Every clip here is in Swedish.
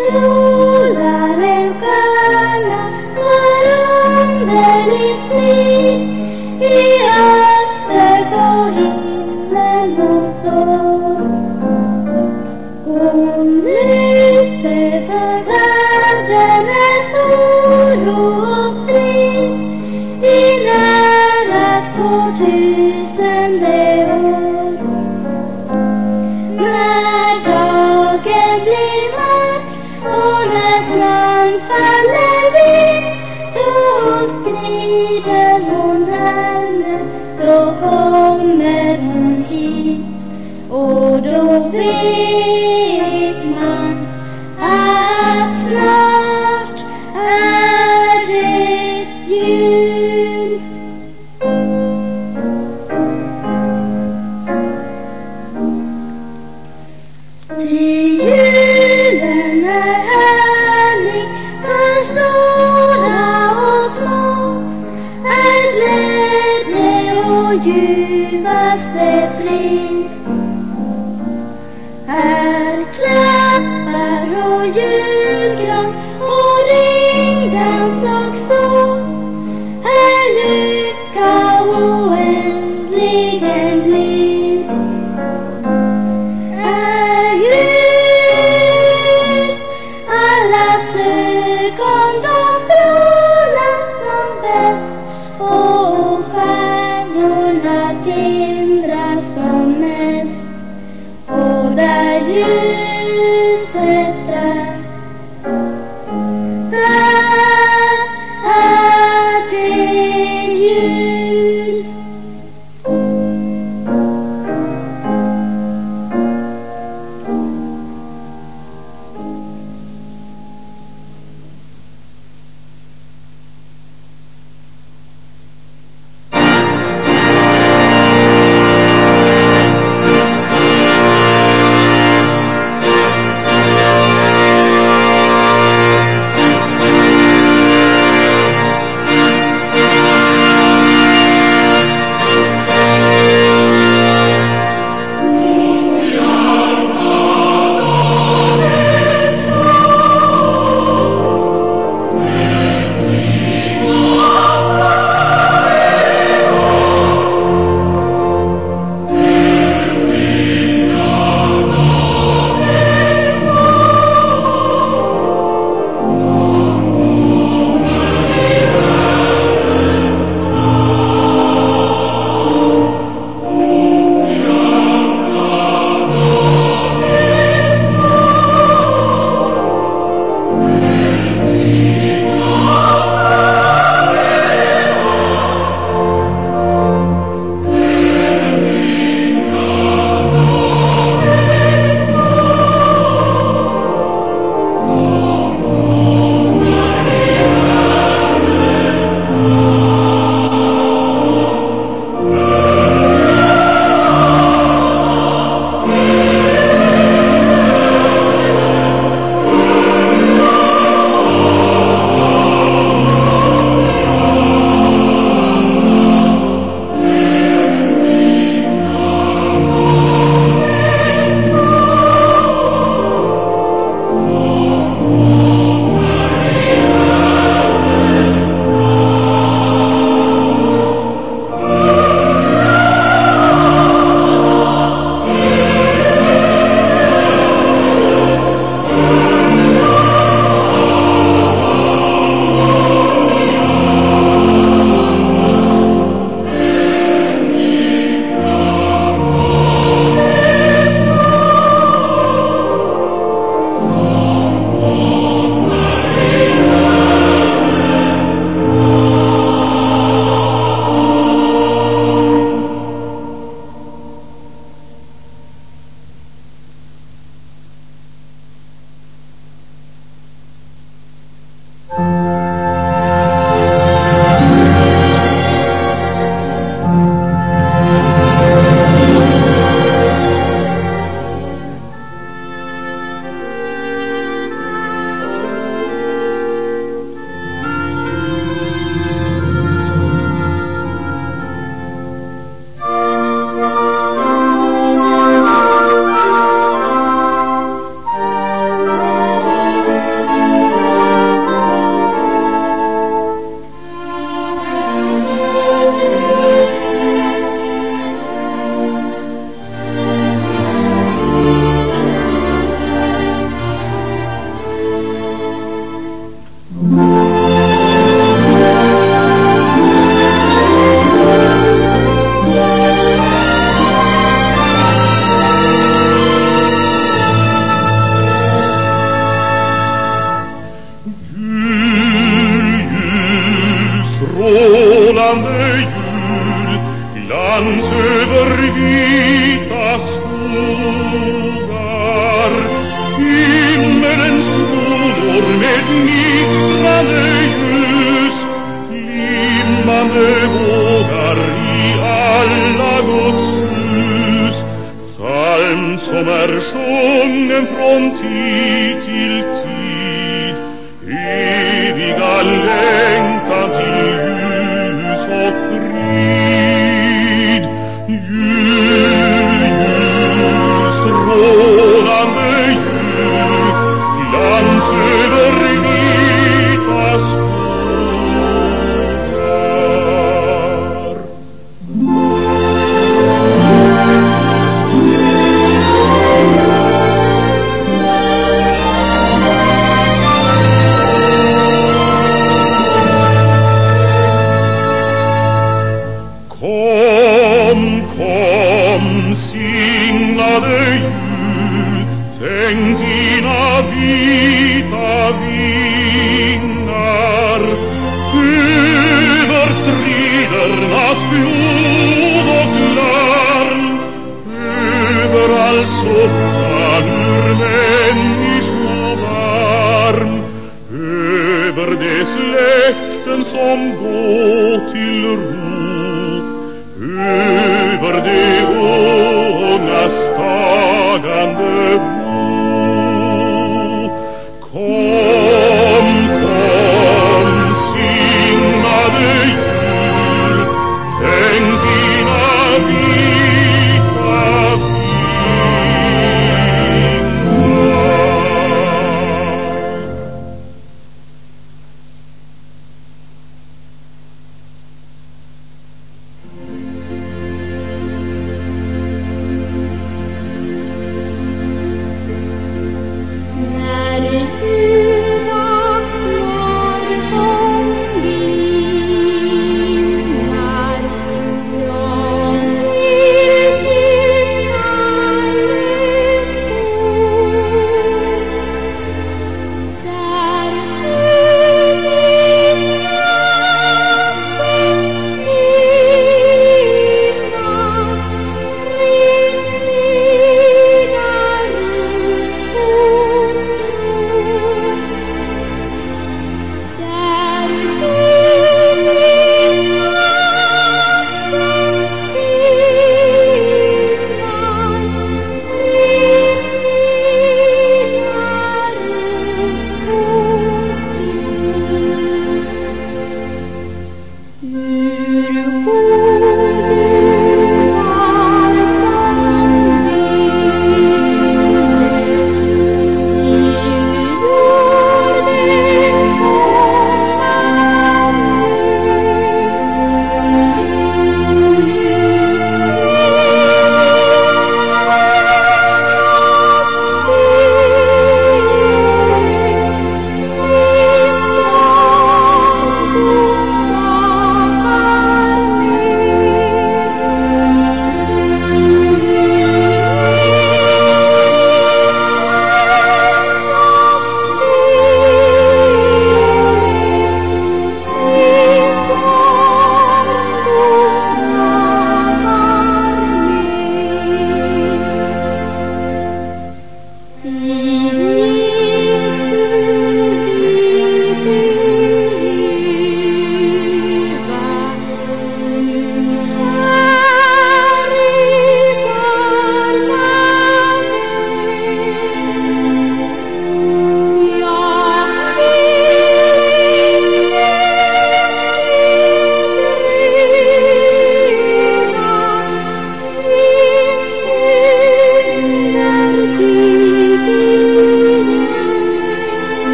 Det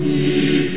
See.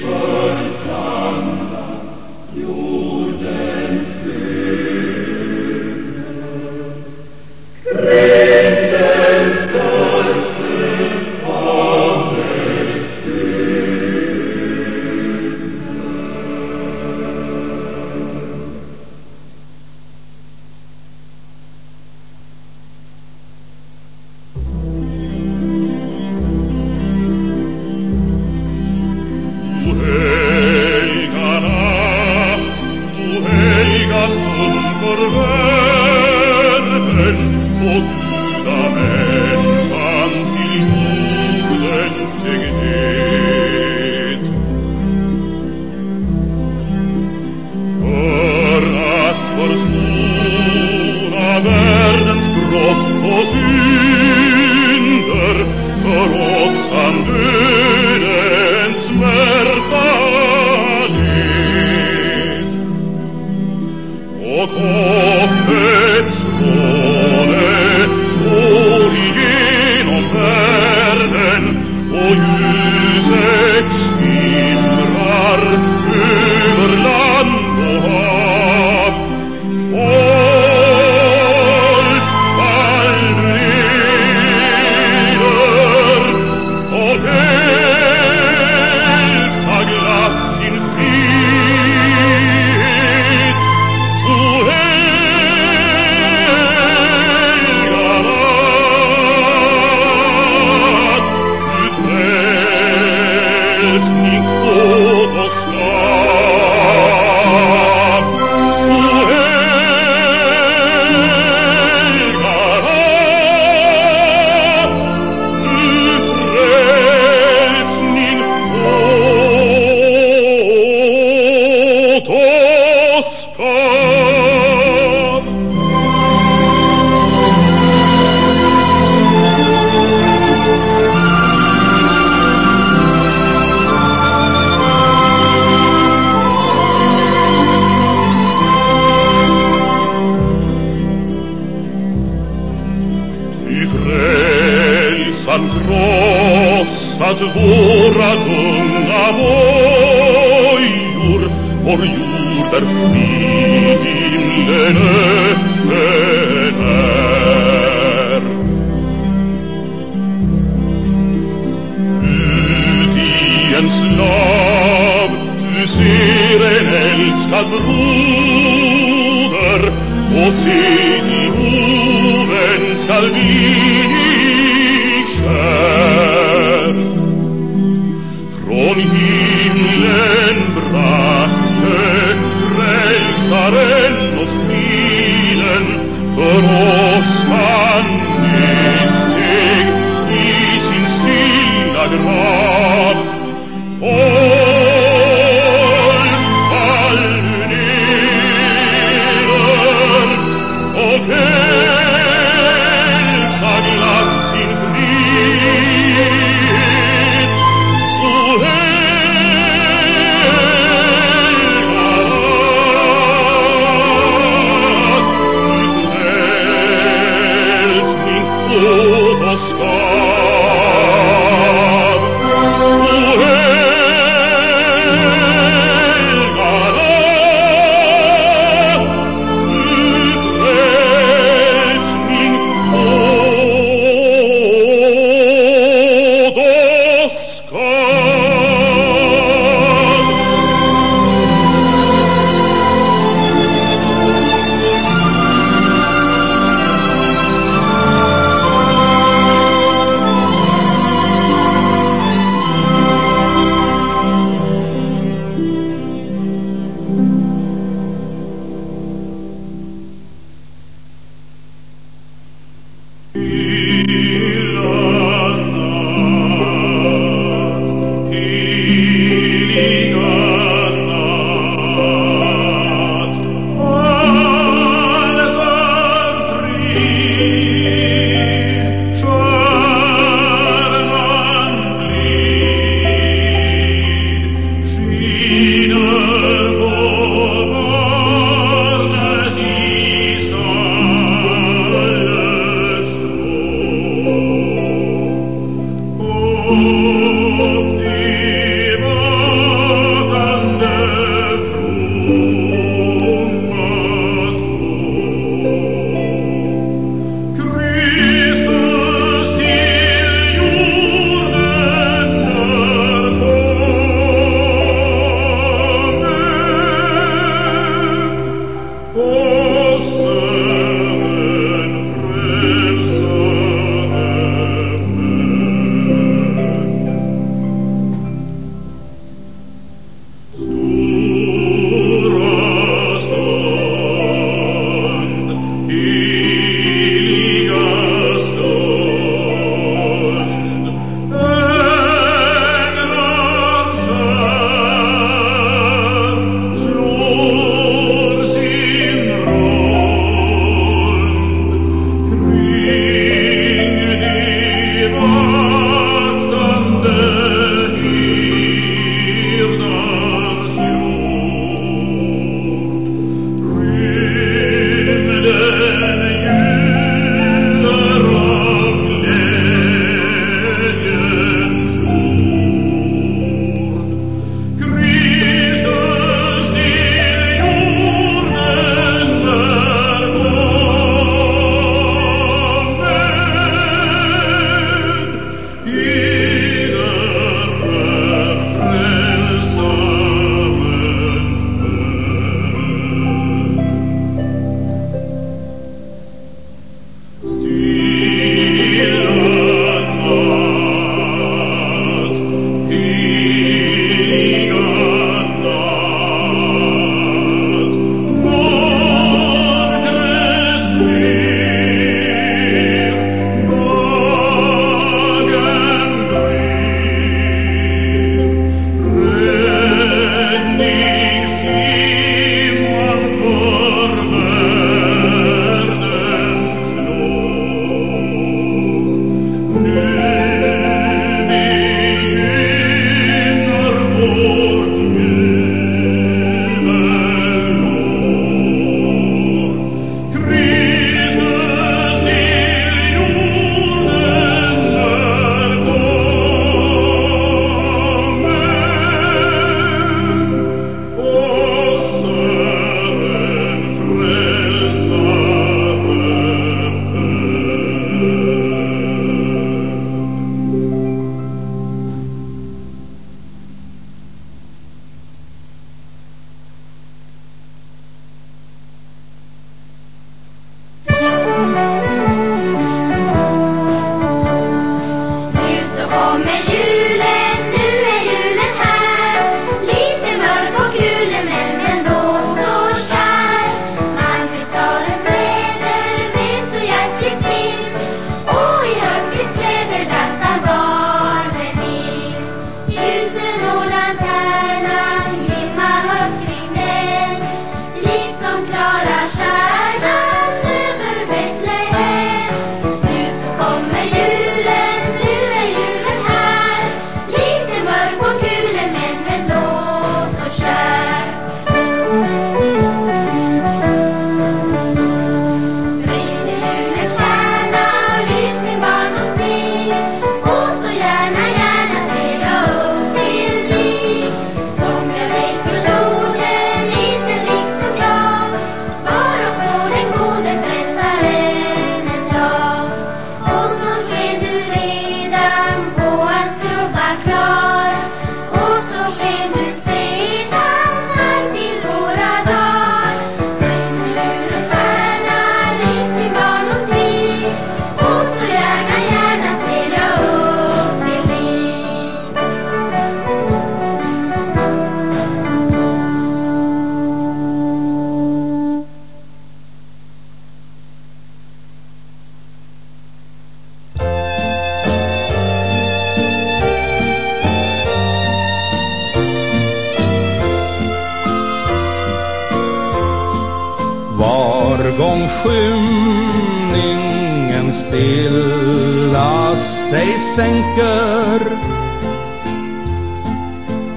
kommer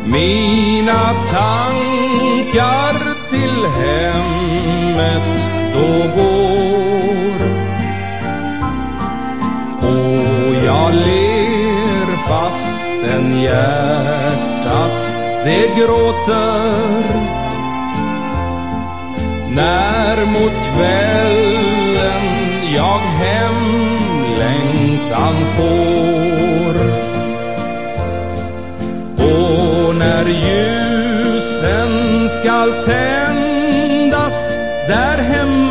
Mina tankar till hemmet då går. Och jag ler fastän hjärtat det gråter. När mot kvällen jag hemlängtan får. ljusen skall tändas där hemma.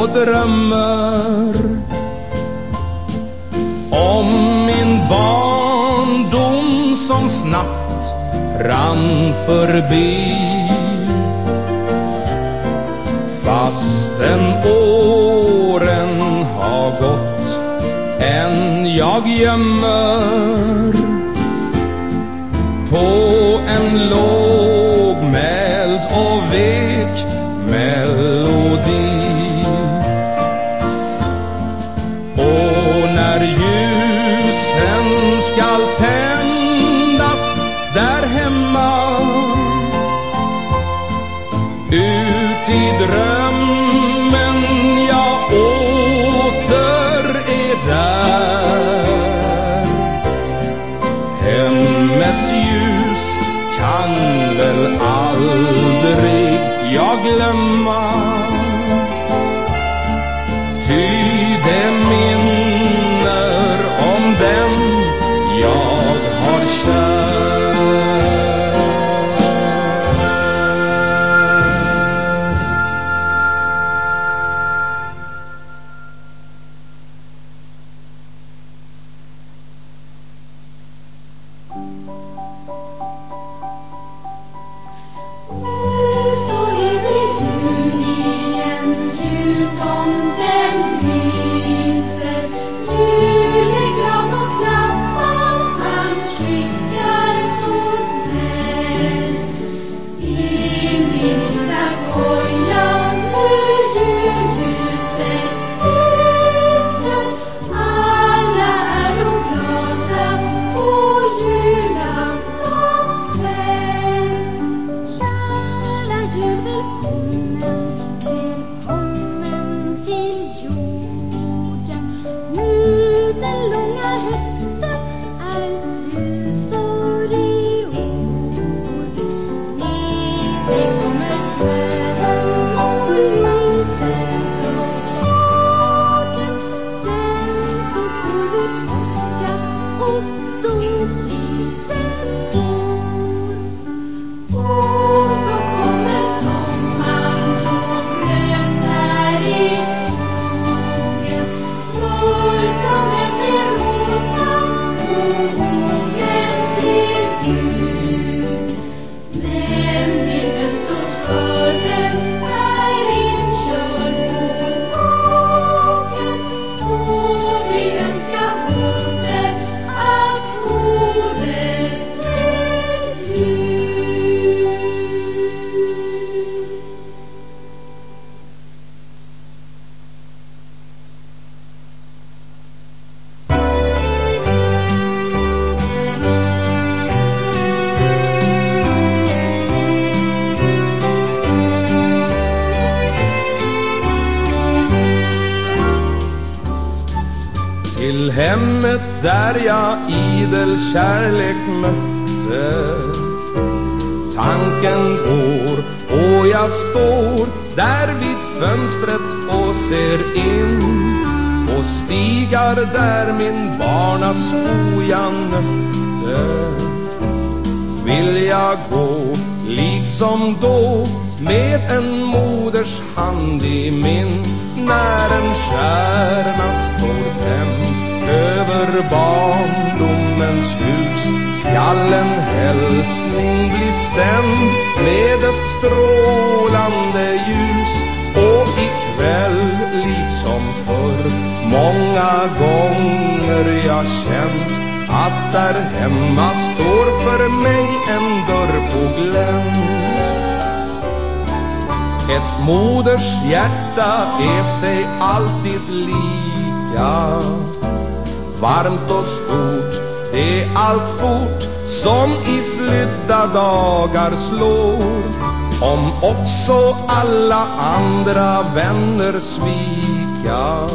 och drömmer om min barndom som snabbt rann förbi. Fastän åren har gått än jag gömmer man vill jag gå liksom då med en moders hand i min när en stjärna står tänd över barndomens hus skall en hälsning bli sänd med dess strålande ljus. Och ikväll liksom förr många gånger jag känt att där hemma står för mig en dörr på glänt. Ett moders hjärta är sig alltid lika. Varmt och stort, det är allt fort som i flydda dagar slår. Om också alla andra vänner svika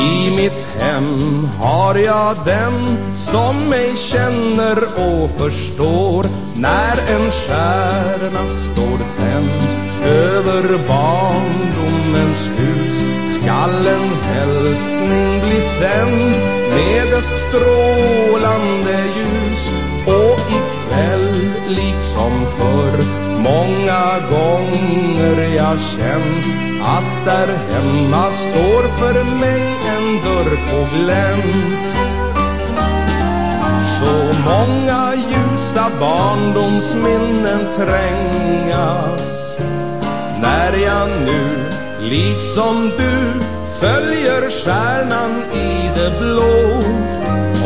i mitt hem har jag den som mig känner och förstår när en stjärna står tänd över barndomens hus. Skall en hälsning bli sänd med dess strålande ljus. Och ikväll liksom förr många gånger jag känt att där hemma står för mig en dörr på glänt. Så många ljusa barndomsminnen trängas. När jag nu, liksom du, följer stjärnan i det blå.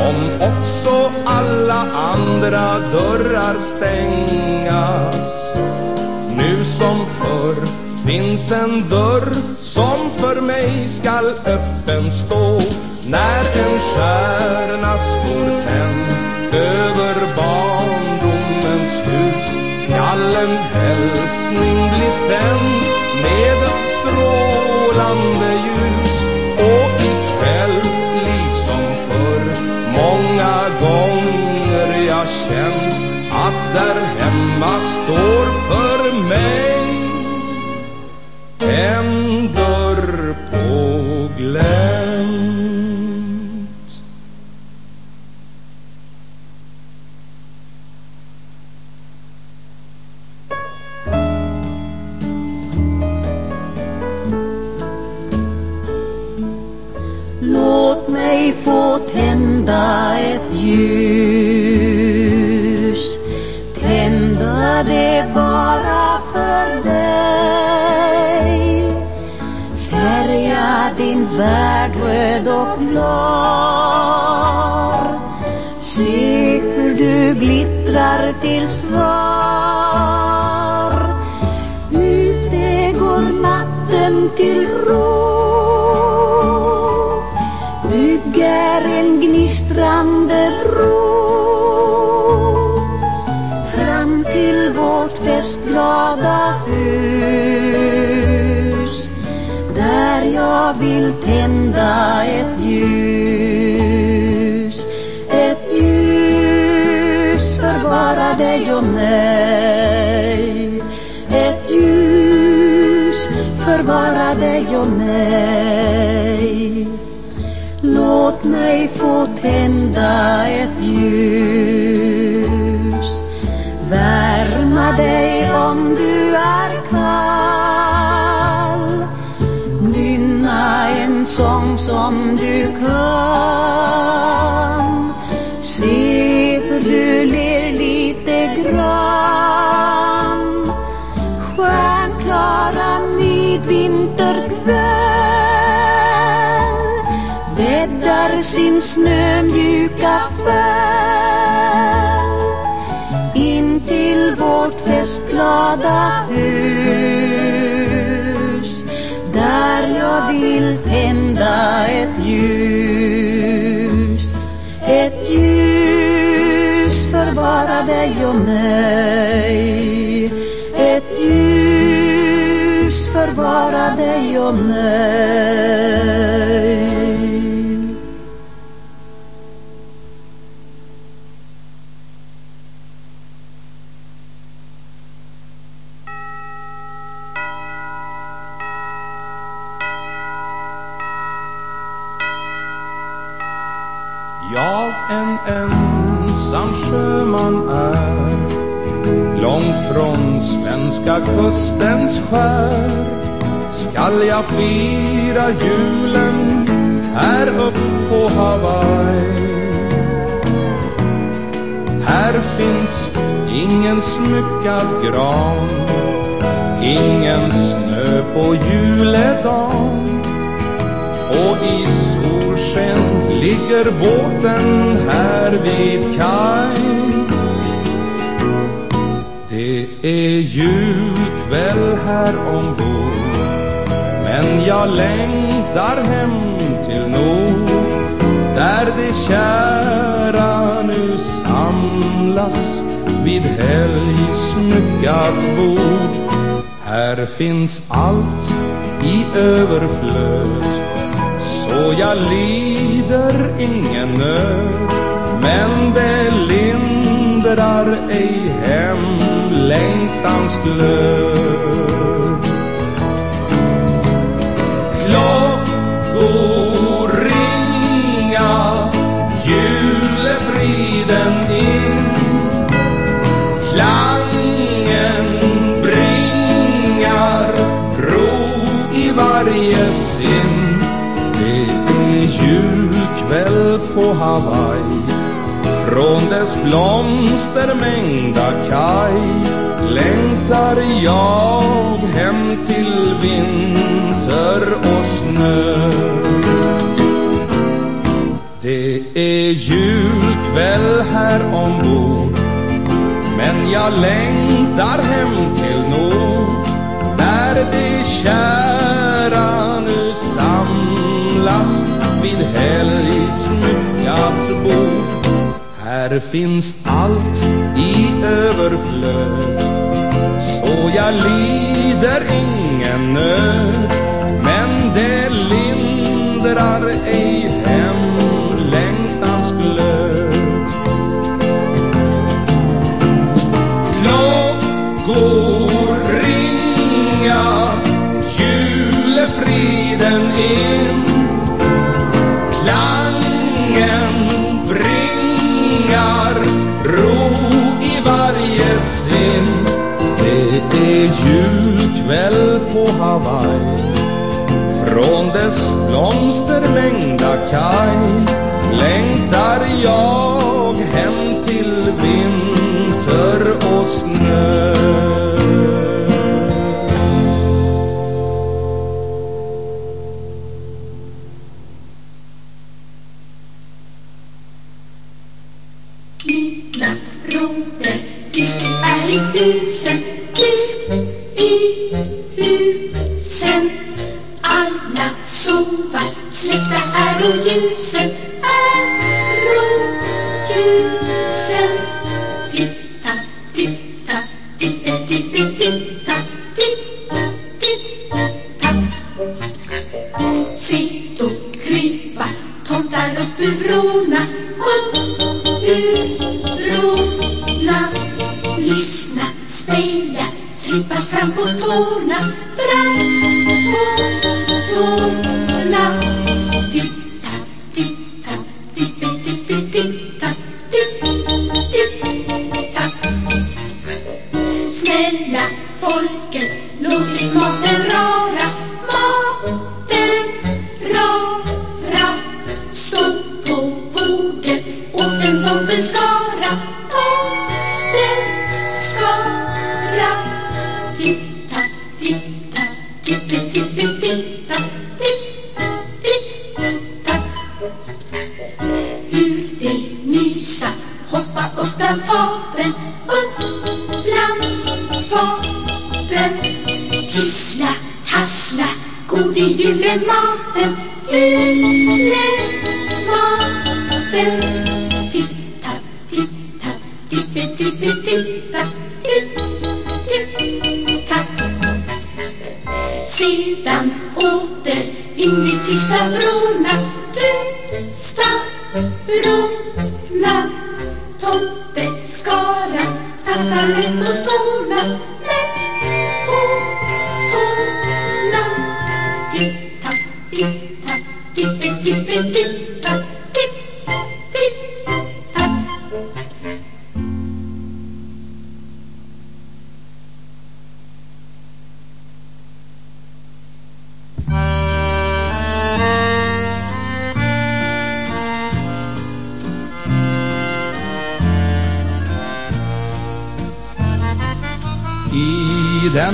Om också alla andra dörrar stängas finns en dörr som för mig skall öppen stå när en stjärna står tänd över barndomens hus. Skall en hälsning bli sänd med dess strålande ljus och ikväll liksom förr många gånger jag känt att där hemma står du glittrar till svar. Ute går natten till ro. Bygger en gnistrande bro. Fram till vårt festglada hus Där jag vill tända ett ljus. Bara dig och mig. Ett ljus för bara dig och mig. Låt mig få tända ett ljus. Värma dig om du är kall. Nynna en sång som du kan. Väl. Bäddar sin snömjuka fäll in till vårt festglada hus. Där jag vill tända ett ljus. Ett ljus för bara dig och mig. Ett ljus för bara dig och mig Jag en ensam ensam sjöman är. Långt från svenska kustens skär. Skall jag fira julen här upp på Hawaii? Här finns ingen smyckad gran Ingen snö på juledagen Och i solsken ligger båten här vid kaj. Är julkväll här ombord. Men jag längtar hem till nord Där de kära nu samlas vid helgsmyckat bord. Här finns allt i överflöd Så jag lider ingen nöd. Men det lindrar ej Längtans glöd. Klockor ringa Julefriden in. Klangen bringar ro i varje sinn. Det är julkväll på Hawaii. Från dess blomstermängda kaj Längtar jag hem till vinter och snö. Det är julkväll här ombord Men jag längtar hem till nord Där det kära Här finns allt i överflöd. Så jag lider ingen nöd. Kväll på Hawaii. Från dess blomsterlängda kaj Längtar jag hem till vinter och snö. I husen. Tysta. Tomteskara tassar lätt mot tårna,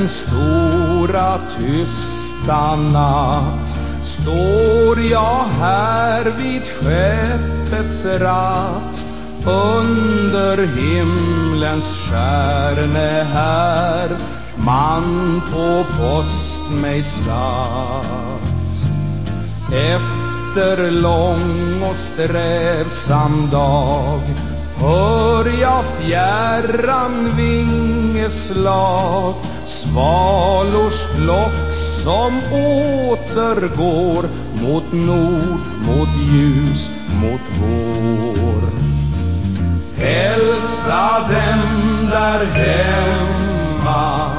den stora tysta natt står jag här vid skeppets ratt under himlens stjärne här. Man på post mig satt efter lång och strävsam dag. Hör jag fjärran vingeslag Svalors flock som återgår mot nord, mot ljus, mot vår. Hälsa dem där hemma.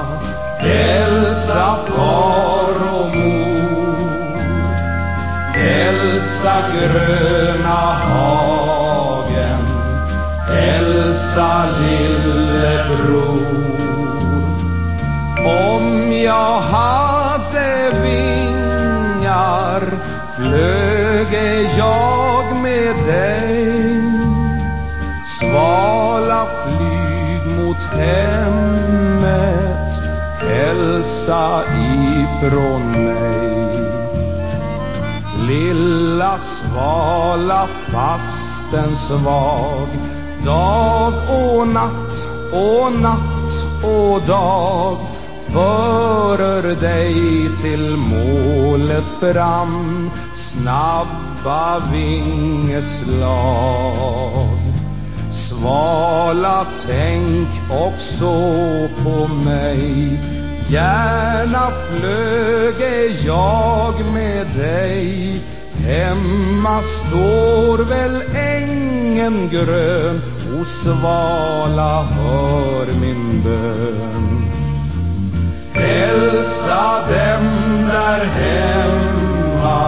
Hälsa far och mor. Hälsa gröna hagen. Hälsa lillebror jag hade vingar flöge jag med dig. Svala flyg mot hemmet Hälsa ifrån mig. Lilla svala fasten svag Dag och natt och natt och dag. Förer dig till målet fram Snabba vingeslag. Svala, tänk också på mig. Gärna flöge jag med dig. Hemma står väl ängen grön O svala, hör min bön. Hälsa dem där hemma.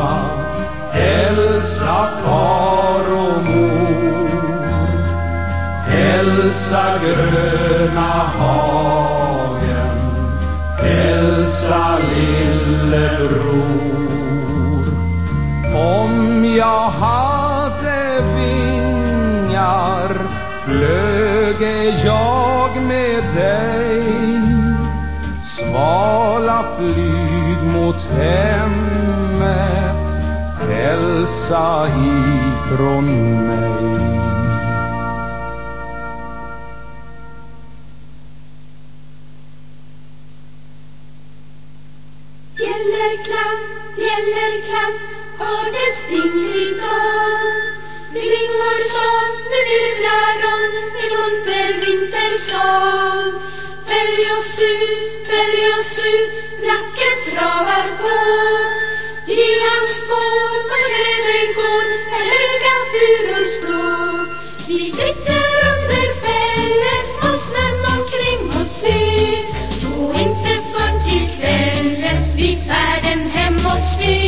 Hälsa far och mor. Hälsa gröna hagen. Hälsa lillebror. Om jag hade vingar flöge jag mot hemmet Hälsa ifrån mig Bjällerklang, bjällerklang hördes ringlig dag. Klingor sång, nu virvlar om en munter vintersång. Följ oss ut, följ oss ut travar på. I hans spår på scenen går där höga furor står. Vi sitter under fällen och snön omkring oss ser. Och inte förrän till kvällen vi färden hemåt styr.